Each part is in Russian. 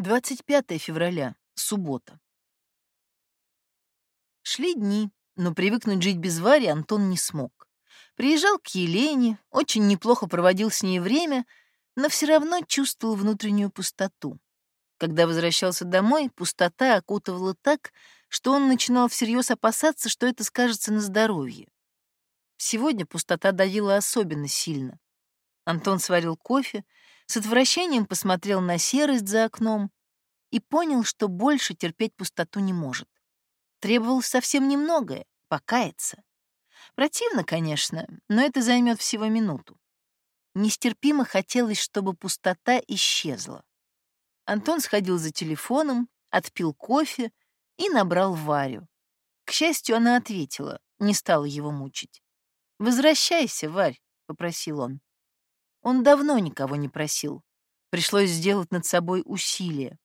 25 февраля, суббота. Шли дни, но привыкнуть жить без Вари Антон не смог. Приезжал к Елене, очень неплохо проводил с ней время, но все равно чувствовал внутреннюю пустоту. Когда возвращался домой, пустота окутывала так, что он начинал всерьез опасаться, что это скажется на здоровье. Сегодня пустота давила особенно сильно. Антон сварил кофе, с отвращением посмотрел на серость за окном и понял, что больше терпеть пустоту не может. Требовалось совсем немногое — покаяться. Противно, конечно, но это займет всего минуту. Нестерпимо хотелось, чтобы пустота исчезла. Антон сходил за телефоном, отпил кофе и набрал Варю. К счастью, она ответила, не стала его мучить. «Возвращайся, Варь», — попросил он. Он давно никого не просил. Пришлось сделать над собой усилие.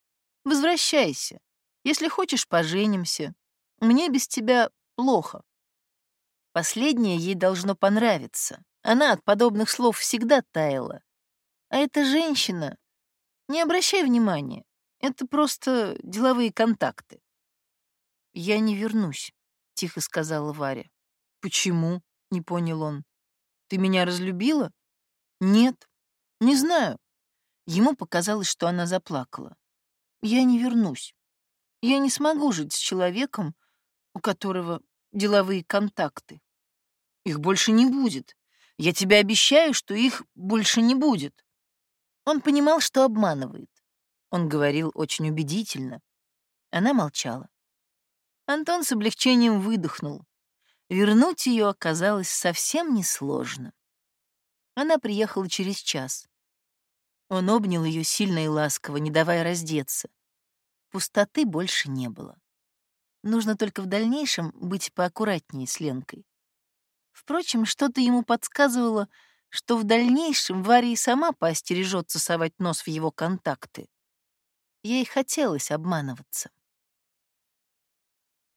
Возвращайся. Если хочешь, поженимся. Мне без тебя плохо. Последнее ей должно понравиться. Она от подобных слов всегда таяла. А эта женщина... Не обращай внимания. Это просто деловые контакты. «Я не вернусь», — тихо сказала Варя. «Почему?» — не понял он. «Ты меня разлюбила?» Нет, не знаю. Ему показалось, что она заплакала. Я не вернусь. Я не смогу жить с человеком, у которого деловые контакты. Их больше не будет. Я тебе обещаю, что их больше не будет. Он понимал, что обманывает. Он говорил очень убедительно. Она молчала. Антон с облегчением выдохнул. Вернуть ее оказалось совсем несложно. Она приехала через час. Он обнял ее сильно и ласково, не давая раздеться. Пустоты больше не было. Нужно только в дальнейшем быть поаккуратнее с Ленкой. Впрочем, что-то ему подсказывало, что в дальнейшем Варя и сама поостережется совать нос в его контакты. Ей хотелось обманываться.